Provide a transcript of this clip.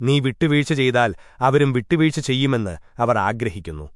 നീ വിട്ടുവീഴ്ച ചെയ്താൽ അവരും വിട്ടുവീഴ്ച ചെയ്യുമെന്ന് അവർ ആഗ്രഹിക്കുന്നു.